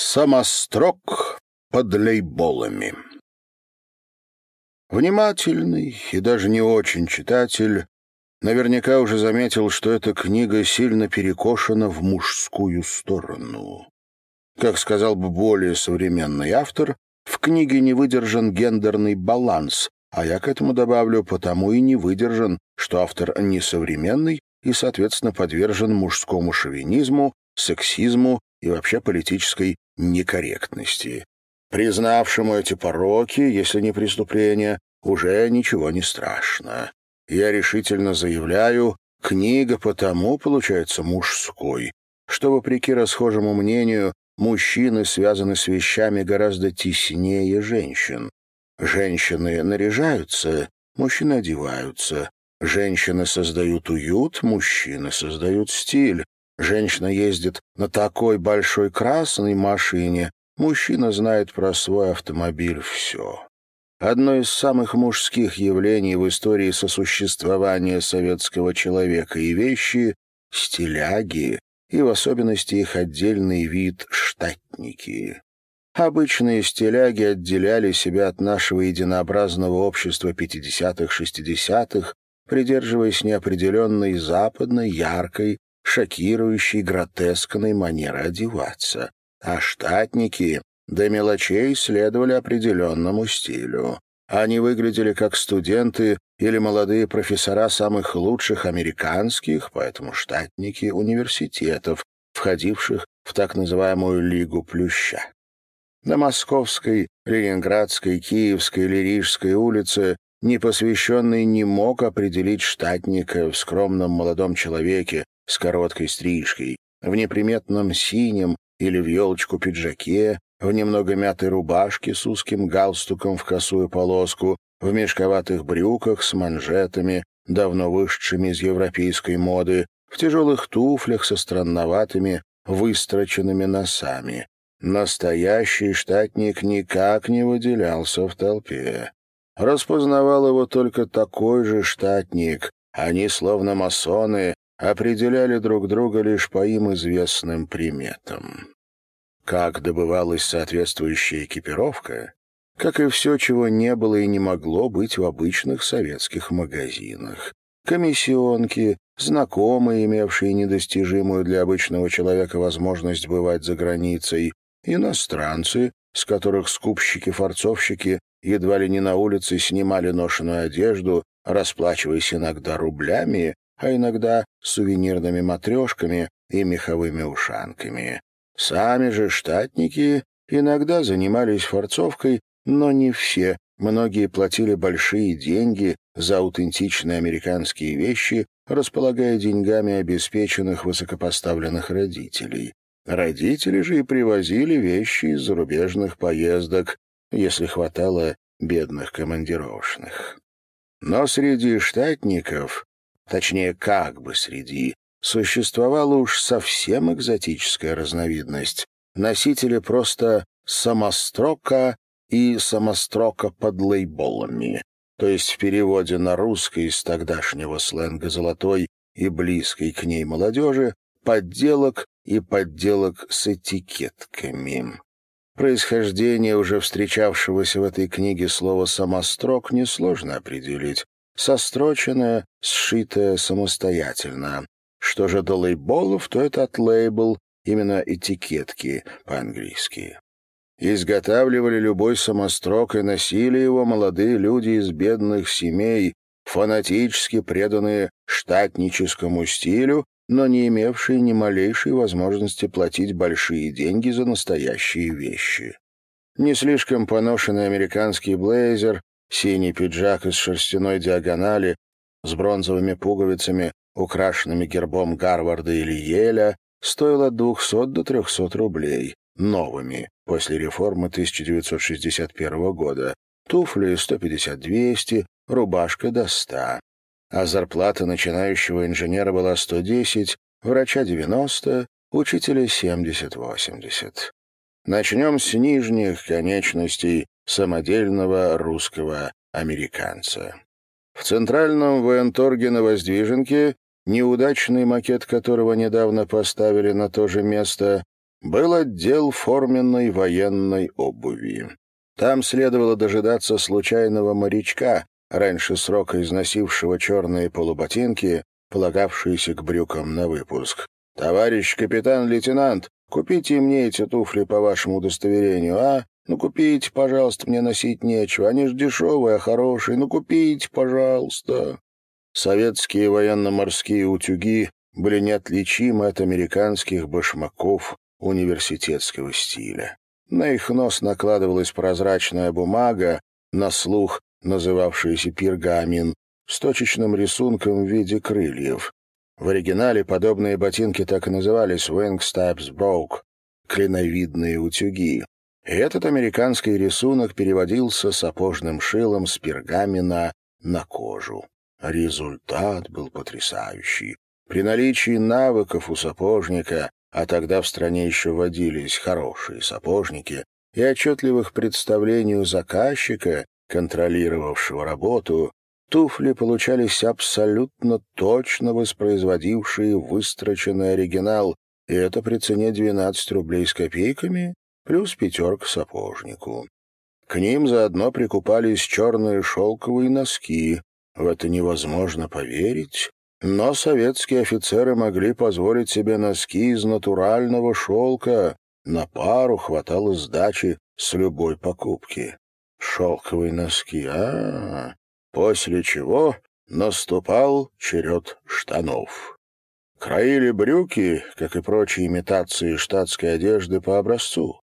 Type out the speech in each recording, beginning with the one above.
Самострок под лейболами. Внимательный и даже не очень читатель наверняка уже заметил, что эта книга сильно перекошена в мужскую сторону. Как сказал бы более современный автор, в книге не выдержан гендерный баланс, а я к этому добавлю, потому и не выдержан, что автор несовременный и, соответственно, подвержен мужскому шовинизму, сексизму и вообще политической некорректности. Признавшему эти пороки, если не преступления, уже ничего не страшно. Я решительно заявляю, книга потому получается мужской, что, вопреки расхожему мнению, мужчины связаны с вещами гораздо теснее женщин. Женщины наряжаются, мужчины одеваются. Женщины создают уют, мужчины создают стиль. Женщина ездит на такой большой красной машине, мужчина знает про свой автомобиль все. Одно из самых мужских явлений в истории сосуществования советского человека и вещи — стиляги, и в особенности их отдельный вид — штатники. Обычные стиляги отделяли себя от нашего единообразного общества 50-х-60-х, придерживаясь неопределенной западной, яркой, шокирующей, гротескной манеры одеваться, а штатники до мелочей следовали определенному стилю. Они выглядели как студенты или молодые профессора самых лучших американских, поэтому штатники университетов, входивших в так называемую «Лигу Плюща». На Московской, Ленинградской, Киевской или Рижской улице непосвященный не мог определить штатника в скромном молодом человеке, с короткой стрижкой, в неприметном синем или в елочку пиджаке, в немного мятой рубашке с узким галстуком в косую полоску, в мешковатых брюках с манжетами, давно вышедшими из европейской моды, в тяжелых туфлях со странноватыми, выстроченными носами. Настоящий штатник никак не выделялся в толпе. Распознавал его только такой же штатник. Они, словно масоны, определяли друг друга лишь по им известным приметам. Как добывалась соответствующая экипировка, как и все, чего не было и не могло быть в обычных советских магазинах. Комиссионки, знакомые, имевшие недостижимую для обычного человека возможность бывать за границей, иностранцы, с которых скупщики-форцовщики едва ли не на улице снимали ношеную одежду, расплачиваясь иногда рублями, а иногда сувенирными матрешками и меховыми ушанками. Сами же штатники иногда занимались форцовкой, но не все. Многие платили большие деньги за аутентичные американские вещи, располагая деньгами обеспеченных высокопоставленных родителей. Родители же и привозили вещи из зарубежных поездок, если хватало бедных командировочных. Но среди штатников точнее, как бы среди, существовала уж совсем экзотическая разновидность. Носители просто самострока и самострока под лейболами, то есть в переводе на русский из тогдашнего сленга золотой и близкой к ней молодежи подделок и подделок с этикетками. Происхождение уже встречавшегося в этой книге слова «самострок» несложно определить состроченная, сшитая самостоятельно. Что же до лейболов, то это от лейбл, именно этикетки по-английски. Изготавливали любой самострок и носили его молодые люди из бедных семей, фанатически преданные штатническому стилю, но не имевшие ни малейшей возможности платить большие деньги за настоящие вещи. Не слишком поношенный американский блейзер Синий пиджак из шерстяной диагонали с бронзовыми пуговицами, украшенными гербом Гарварда или Еля, стоил от 200 до 300 рублей, новыми, после реформы 1961 года. Туфли 150-200, рубашка до 100. А зарплата начинающего инженера была 110, врача 90, учителя 70-80. Начнем с нижних конечностей самодельного русского американца. В центральном военторге на Воздвиженке, неудачный макет которого недавно поставили на то же место, был отдел форменной военной обуви. Там следовало дожидаться случайного морячка, раньше срока износившего черные полуботинки, полагавшиеся к брюкам на выпуск. «Товарищ капитан-лейтенант, купите мне эти туфли по вашему удостоверению, а? Ну, купите, пожалуйста, мне носить нечего. Они ж дешевые, а хорошие. Ну, купите, пожалуйста». Советские военно-морские утюги были неотличимы от американских башмаков университетского стиля. На их нос накладывалась прозрачная бумага, на слух называвшаяся пергамин, с точечным рисунком в виде крыльев. В оригинале подобные ботинки так и назывались «wingsteps broke» — клиновидные утюги. Этот американский рисунок переводился сапожным шилом с пергамена на кожу. Результат был потрясающий. При наличии навыков у сапожника, а тогда в стране еще водились хорошие сапожники, и отчетливых представлений у заказчика, контролировавшего работу, туфли получались абсолютно точно воспроизводившие выстроченный оригинал, и это при цене 12 рублей с копейками плюс пятерка сапожнику. К ним заодно прикупались черные шелковые носки, в это невозможно поверить, но советские офицеры могли позволить себе носки из натурального шелка, на пару хватало сдачи с любой покупки. Шелковые носки, а, -а, -а. После чего наступал черед штанов. Краили брюки, как и прочие имитации штатской одежды по образцу.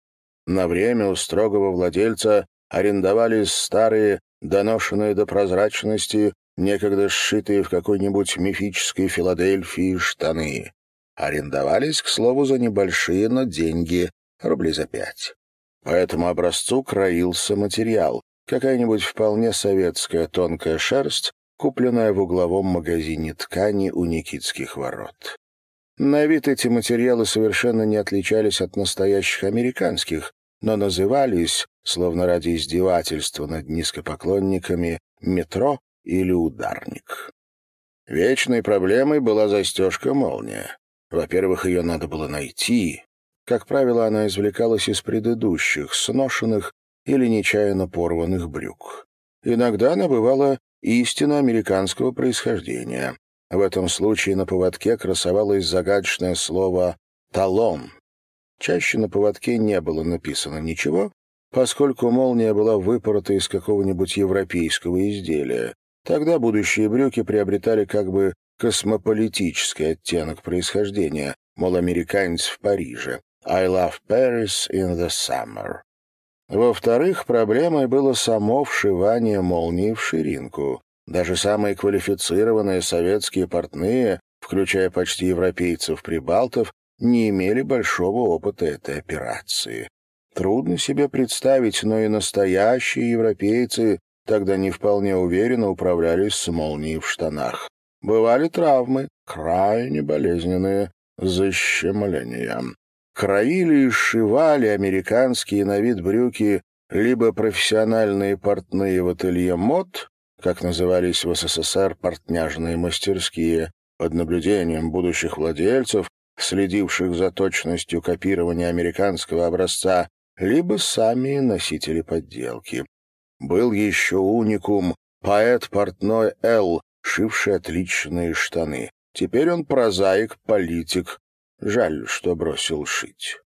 На время у строгого владельца арендовались старые, доношенные до прозрачности, некогда сшитые в какой-нибудь мифической Филадельфии штаны. Арендовались, к слову, за небольшие, но деньги, рублей за пять. По этому образцу краился материал, какая-нибудь вполне советская тонкая шерсть, купленная в угловом магазине ткани у Никитских ворот. На вид эти материалы совершенно не отличались от настоящих американских, но назывались, словно ради издевательства над низкопоклонниками, метро или ударник. Вечной проблемой была застежка молния. Во-первых, ее надо было найти. Как правило, она извлекалась из предыдущих, сношенных или нечаянно порванных брюк. Иногда она бывала истинно американского происхождения. В этом случае на поводке красовалось загадочное слово «талон». Чаще на поводке не было написано ничего, поскольку молния была выпорота из какого-нибудь европейского изделия. Тогда будущие брюки приобретали как бы космополитический оттенок происхождения, мол, американец в Париже. «I love Paris in the summer». Во-вторых, проблемой было само вшивание молнии в ширинку. Даже самые квалифицированные советские портные, включая почти европейцев-прибалтов, не имели большого опыта этой операции. Трудно себе представить, но и настоящие европейцы тогда не вполне уверенно управлялись с молнией в штанах. Бывали травмы, крайне болезненные, защемления. Краили и сшивали американские на вид брюки либо профессиональные портные в ателье мод, как назывались в СССР портняжные мастерские, под наблюдением будущих владельцев, следивших за точностью копирования американского образца, либо сами носители подделки. Был еще уникум, поэт портной Л, шивший отличные штаны. Теперь он прозаик, политик. Жаль, что бросил шить.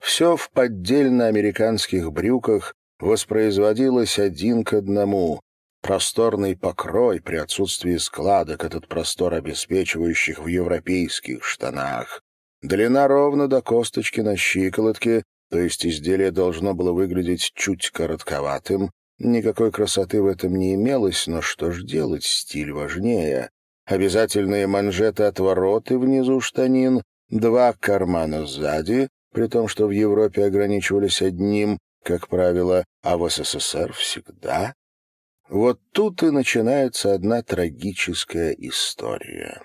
Все в поддельно-американских брюках воспроизводилось один к одному. Просторный покрой при отсутствии складок, этот простор обеспечивающих в европейских штанах. Длина ровно до косточки на щиколотке, то есть изделие должно было выглядеть чуть коротковатым, Никакой красоты в этом не имелось, но что ж делать, стиль важнее. Обязательные манжеты-отвороты внизу штанин, два кармана сзади, при том, что в Европе ограничивались одним, как правило, а в СССР всегда. Вот тут и начинается одна трагическая история.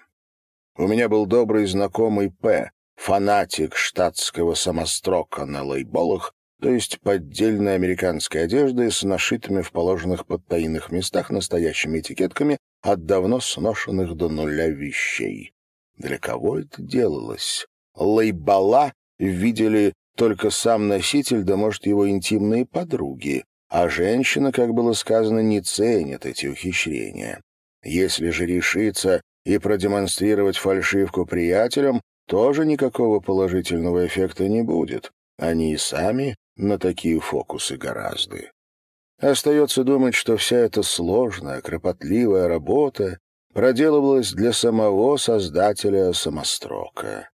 У меня был добрый знакомый П., фанатик штатского самострока на лейболах, то есть поддельной американской одежды с нашитыми в положенных подтаинных местах настоящими этикетками от давно сношенных до нуля вещей. Для кого это делалось? Лейбала видели только сам носитель, да, может, его интимные подруги, а женщина, как было сказано, не ценит эти ухищрения. Если же решиться и продемонстрировать фальшивку приятелям, тоже никакого положительного эффекта не будет. Они и сами на такие фокусы гораздо. Остается думать, что вся эта сложная, кропотливая работа проделывалась для самого создателя самострока.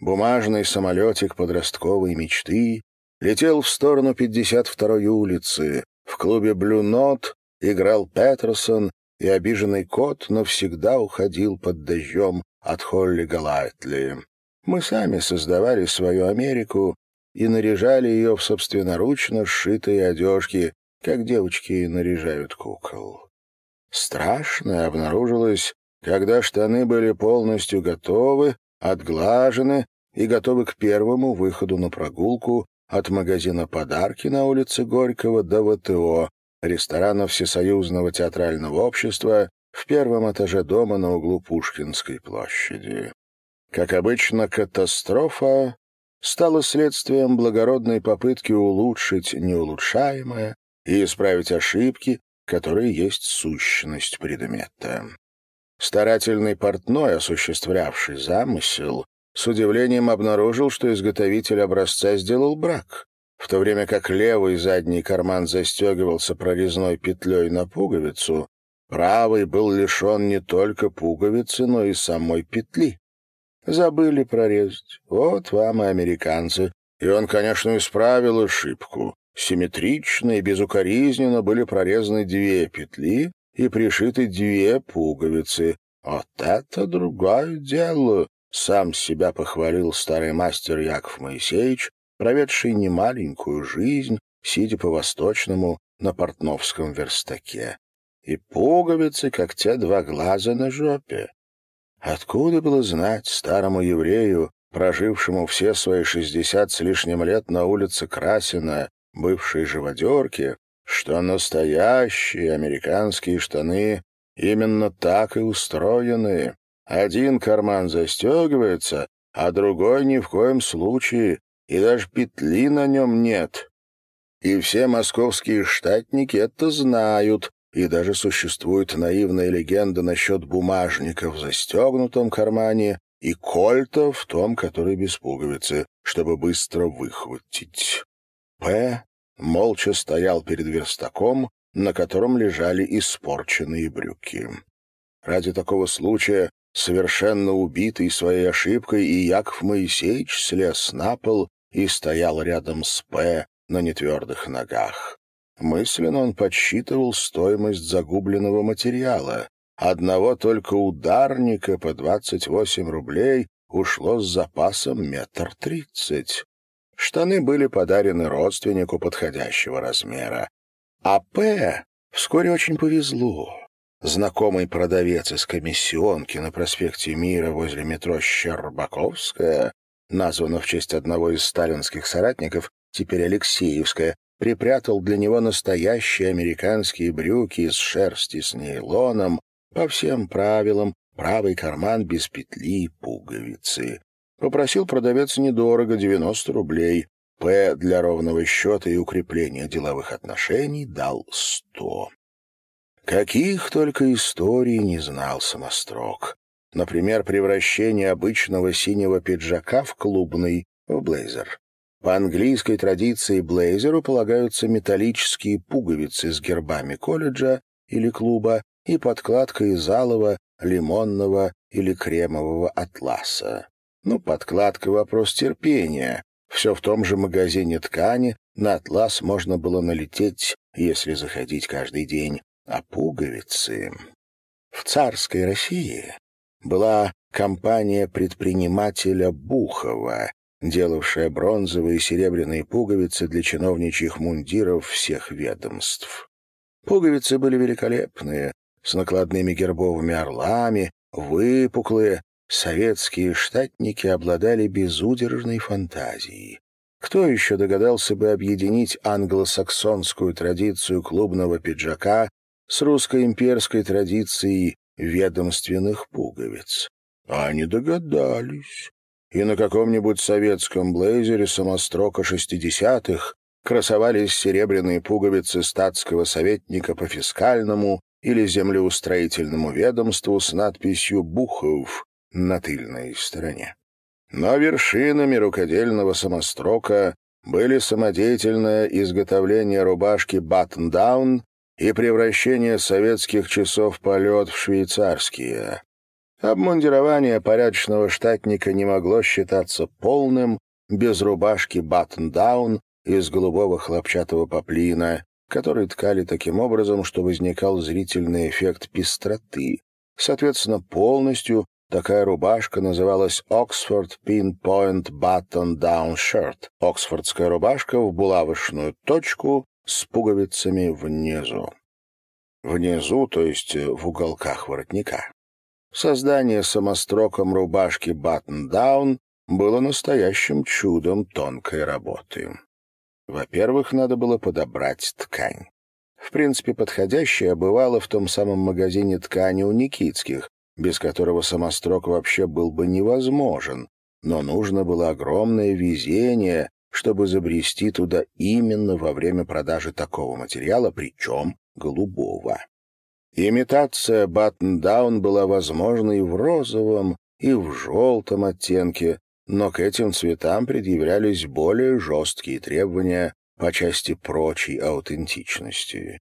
Бумажный самолетик подростковой мечты летел в сторону 52-й улицы. В клубе «Блю Нот» играл Петерсон, и обиженный кот навсегда уходил под дождем от Холли Галайтли. Мы сами создавали свою Америку и наряжали ее в собственноручно сшитые одежки, как девочки наряжают кукол. Страшное обнаружилось, когда штаны были полностью готовы, отглажены и готовы к первому выходу на прогулку от магазина «Подарки» на улице Горького до ВТО, ресторана Всесоюзного театрального общества в первом этаже дома на углу Пушкинской площади. Как обычно, катастрофа стала следствием благородной попытки улучшить неулучшаемое и исправить ошибки, которые есть сущность предмета. Старательный портной, осуществлявший замысел, с удивлением обнаружил, что изготовитель образца сделал брак, в то время как левый задний карман застегивался прорезной петлей на пуговицу, правый был лишен не только пуговицы, но и самой петли. Забыли прорезать. Вот вам и американцы. И он, конечно, исправил ошибку. Симметрично и безукоризненно были прорезаны две петли и пришиты две пуговицы. Вот это другое дело! Сам себя похвалил старый мастер Яков Моисеевич, проведший немаленькую жизнь, сидя по-восточному на портновском верстаке. И пуговицы, как те два глаза на жопе. Откуда было знать старому еврею, прожившему все свои шестьдесят с лишним лет на улице Красина, бывшей живодерке, что настоящие американские штаны именно так и устроены. Один карман застегивается, а другой ни в коем случае, и даже петли на нем нет. И все московские штатники это знают, и даже существует наивная легенда насчет бумажника в застегнутом кармане и кольта в том, который без пуговицы, чтобы быстро выхватить. П. молча стоял перед верстаком, на котором лежали испорченные брюки. Ради такого случая, совершенно убитый своей ошибкой, и Яков Моисеевич слез на пол и стоял рядом с П. на нетвердых ногах. Мысленно он подсчитывал стоимость загубленного материала. Одного только ударника по 28 рублей ушло с запасом метр тридцать. Штаны были подарены родственнику подходящего размера. А П. вскоре очень повезло. Знакомый продавец из комиссионки на проспекте Мира возле метро Щербаковская, названа в честь одного из сталинских соратников, теперь Алексеевская, припрятал для него настоящие американские брюки из шерсти с нейлоном, по всем правилам, правый карман без петли и пуговицы. Попросил продавец недорого, 90 рублей. П для ровного счета и укрепления деловых отношений дал 100. Каких только историй не знал самострок. Например, превращение обычного синего пиджака в клубный, в блейзер. По английской традиции блейзеру полагаются металлические пуговицы с гербами колледжа или клуба и подкладка из алого, лимонного или кремового атласа. Ну, подкладка — вопрос терпения. Все в том же магазине ткани, на атлас можно было налететь, если заходить каждый день. А пуговицы... В царской России была компания предпринимателя Бухова, делавшая бронзовые и серебряные пуговицы для чиновничьих мундиров всех ведомств. Пуговицы были великолепные, с накладными гербовыми орлами, выпуклые. Советские штатники обладали безудержной фантазией. Кто еще догадался бы объединить англосаксонскую традицию клубного пиджака с русско-имперской традицией ведомственных пуговиц? Они догадались и на каком-нибудь советском блейзере самострока шестидесятых красовались серебряные пуговицы статского советника по фискальному или землеустроительному ведомству с надписью «Бухов» на тыльной стороне. Но вершинами рукодельного самострока были самодеятельное изготовление рубашки «Баттон-даун» и превращение советских часов полет в швейцарские. Обмундирование порядочного штатника не могло считаться полным без рубашки «Баттон-даун» из голубого хлопчатого поплина, который ткали таким образом, что возникал зрительный эффект пестроты. Соответственно, полностью такая рубашка называлась Oxford Pinpoint Button Down Shirt — оксфордская рубашка в булавочную точку с пуговицами внизу. Внизу, то есть в уголках воротника. Создание самостроком рубашки Down было настоящим чудом тонкой работы. Во-первых, надо было подобрать ткань. В принципе, подходящая бывала в том самом магазине ткани у Никитских, без которого самострок вообще был бы невозможен, но нужно было огромное везение, чтобы забрести туда именно во время продажи такого материала, причем голубого. Имитация баттон-даун была возможна и в розовом, и в желтом оттенке, но к этим цветам предъявлялись более жесткие требования по части прочей аутентичности.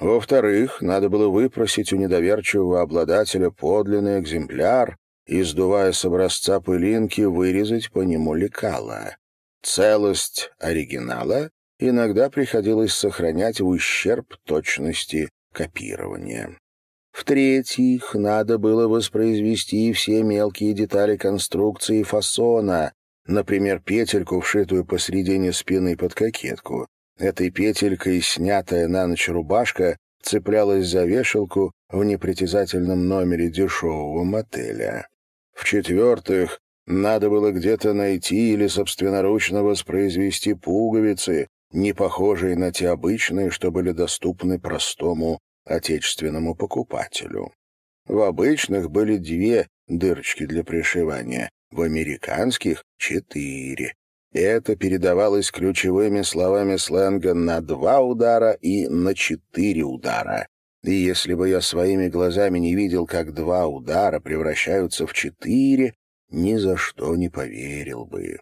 Во-вторых, надо было выпросить у недоверчивого обладателя подлинный экземпляр и, сдувая с образца пылинки, вырезать по нему лекала. Целость оригинала иногда приходилось сохранять в ущерб точности копирования. В-третьих, надо было воспроизвести все мелкие детали конструкции фасона, например, петельку, вшитую посредине спины под кокетку. Этой петелькой снятая на ночь рубашка цеплялась за вешалку в непритязательном номере дешевого мотеля. В-четвертых, надо было где-то найти или собственноручно воспроизвести пуговицы, не похожие на те обычные, что были доступны простому отечественному покупателю. В обычных были две дырочки для пришивания, в американских — четыре. Это передавалось ключевыми словами сленга на два удара и на четыре удара. И если бы я своими глазами не видел, как два удара превращаются в четыре, ни за что не поверил бы.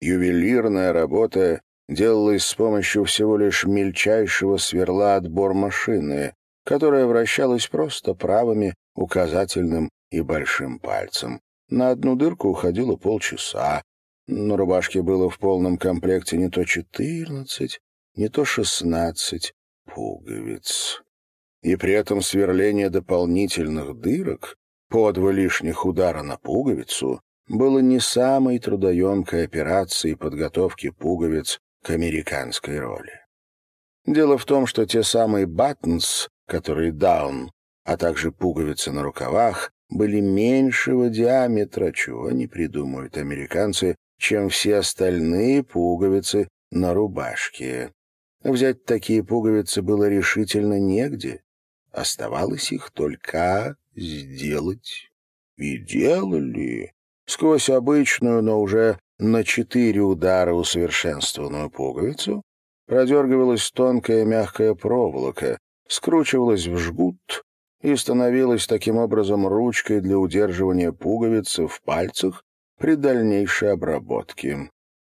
Ювелирная работа делалась с помощью всего лишь мельчайшего сверла отбор машины, которая вращалась просто правыми, указательным и большим пальцем. На одну дырку уходило полчаса. На рубашке было в полном комплекте не то четырнадцать, не то шестнадцать пуговиц. И при этом сверление дополнительных дырок по два лишних удара на пуговицу было не самой трудоемкой операцией подготовки пуговиц к американской роли. Дело в том, что те самые «buttons», которые «down», а также пуговицы на рукавах, были меньшего диаметра, чего не придумают американцы, чем все остальные пуговицы на рубашке. Взять такие пуговицы было решительно негде. Оставалось их только сделать. И делали. Сквозь обычную, но уже на четыре удара усовершенствованную пуговицу продергивалась тонкая мягкая проволока, скручивалась в жгут и становилась таким образом ручкой для удерживания пуговицы в пальцах при дальнейшей обработке.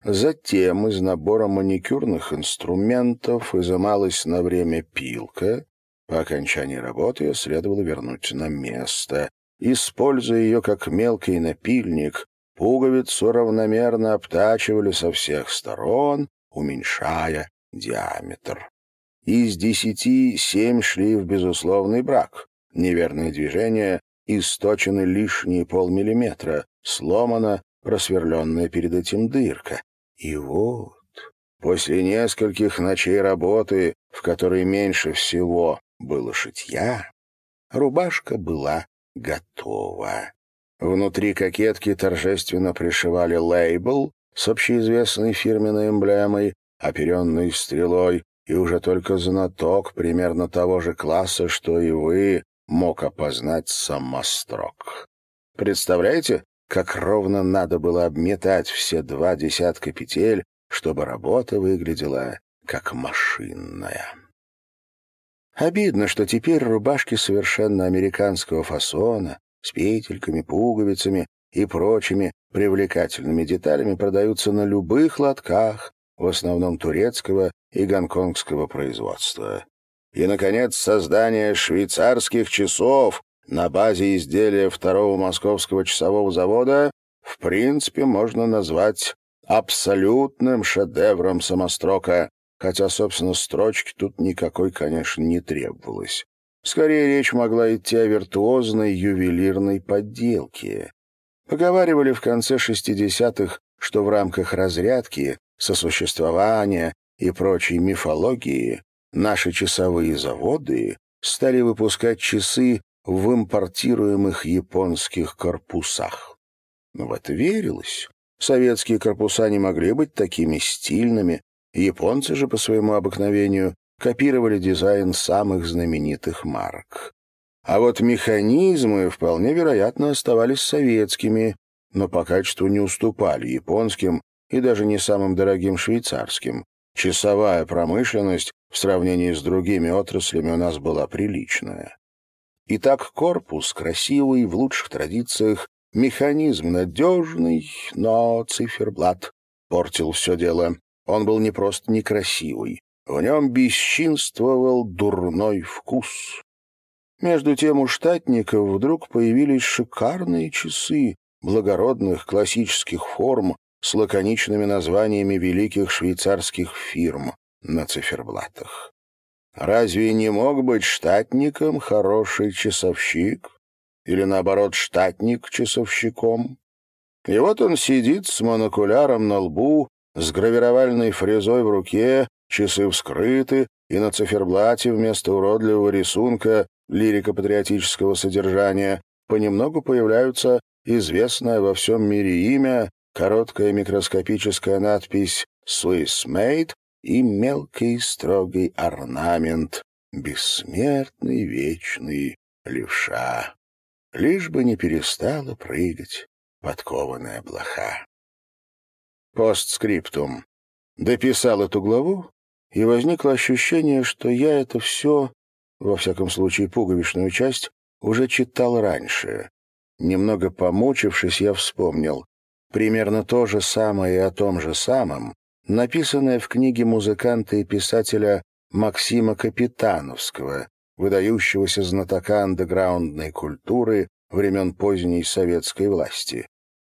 Затем из набора маникюрных инструментов изымалась на время пилка. По окончании работы ее следовало вернуть на место. Используя ее как мелкий напильник, пуговицу равномерно обтачивали со всех сторон, уменьшая диаметр. Из десяти семь шли в безусловный брак. Неверное движение источены лишние полмиллиметра, сломана просверленная перед этим дырка. И вот, после нескольких ночей работы, в которой меньше всего было шитья, рубашка была готова. Внутри кокетки торжественно пришивали лейбл с общеизвестной фирменной эмблемой, оперенной стрелой, и уже только знаток примерно того же класса, что и вы, мог опознать самострок. Представляете, как ровно надо было обметать все два десятка петель, чтобы работа выглядела как машинная. Обидно, что теперь рубашки совершенно американского фасона, с петельками, пуговицами и прочими привлекательными деталями продаются на любых лотках, в основном турецкого и гонконгского производства. И, наконец, создание швейцарских часов на базе изделия второго московского часового завода в принципе можно назвать абсолютным шедевром самострока, хотя, собственно, строчки тут никакой, конечно, не требовалось. Скорее, речь могла идти о виртуозной ювелирной подделке. Поговаривали в конце 60-х, что в рамках разрядки, сосуществования и прочей мифологии наши часовые заводы стали выпускать часы в импортируемых японских корпусах. Но в это верилось. Советские корпуса не могли быть такими стильными, японцы же по своему обыкновению копировали дизайн самых знаменитых марок. А вот механизмы вполне вероятно оставались советскими, но по качеству не уступали японским и даже не самым дорогим швейцарским. Часовая промышленность в сравнении с другими отраслями у нас была приличная. Итак, корпус красивый, в лучших традициях, механизм надежный, но циферблат портил все дело. Он был не просто некрасивый, в нем бесчинствовал дурной вкус. Между тем у штатников вдруг появились шикарные часы благородных классических форм с лаконичными названиями великих швейцарских фирм на циферблатах. Разве не мог быть штатником хороший часовщик? Или, наоборот, штатник часовщиком? И вот он сидит с монокуляром на лбу, с гравировальной фрезой в руке, часы вскрыты, и на циферблате вместо уродливого рисунка лирико-патриотического содержания понемногу появляются известное во всем мире имя, короткая микроскопическая надпись «Swiss Made» и мелкий строгий орнамент «Бессмертный вечный левша», лишь бы не перестала прыгать подкованная блоха. Постскриптум. Дописал эту главу, и возникло ощущение, что я это все, во всяком случае пуговичную часть, уже читал раньше. Немного помучившись, я вспомнил. Примерно то же самое и о том же самом написанная в книге музыканта и писателя Максима Капитановского, выдающегося знатока андеграундной культуры времен поздней советской власти.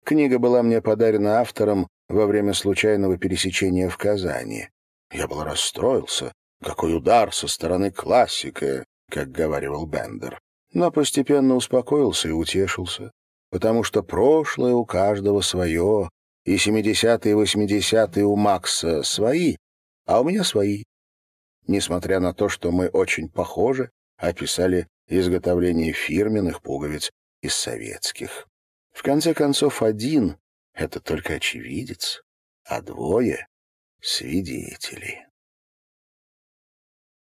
Книга была мне подарена автором во время случайного пересечения в Казани. Я был расстроился. Какой удар со стороны классика, как говаривал Бендер. Но постепенно успокоился и утешился, потому что прошлое у каждого свое, и 70-е и 80-е у Макса свои, а у меня свои. Несмотря на то, что мы очень похожи, описали изготовление фирменных пуговиц из советских. В конце концов, один — это только очевидец, а двое — свидетели.